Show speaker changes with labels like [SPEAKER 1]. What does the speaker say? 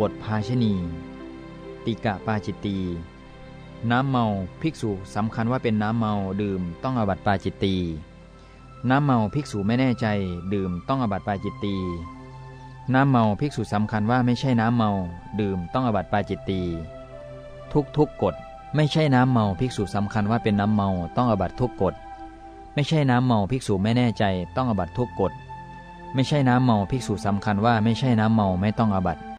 [SPEAKER 1] บทภาชณี ติกะปาจิตตี น้ำเมาภิกษุสำคัญว่าเป็นน้ำเมาดื่มต้องอบัตปาจิตตี น้ำเมาภิกษุไม่แน่ใจ ดื่มต้องอบัตปาจิตตี น้ำเมาภิกษุสำคัญว่าไม่ใช่น้ำเมาดื่มต้องอบัตปาจิตตี ทุกทุกกฎไม่ใช่น้ำเมาภิกษุสำคัญว่าเป็นน้ำเมาต้องอบัตทุกกฎไม่ใช่น้ำเมาภิกษุไม่แน่ใจต้องอบัตทุกกฎไม่ใช่น้ำเมาภิกษุสำคัญว่าไม่ใช่น้ำเมาไม่ต้องอบัติ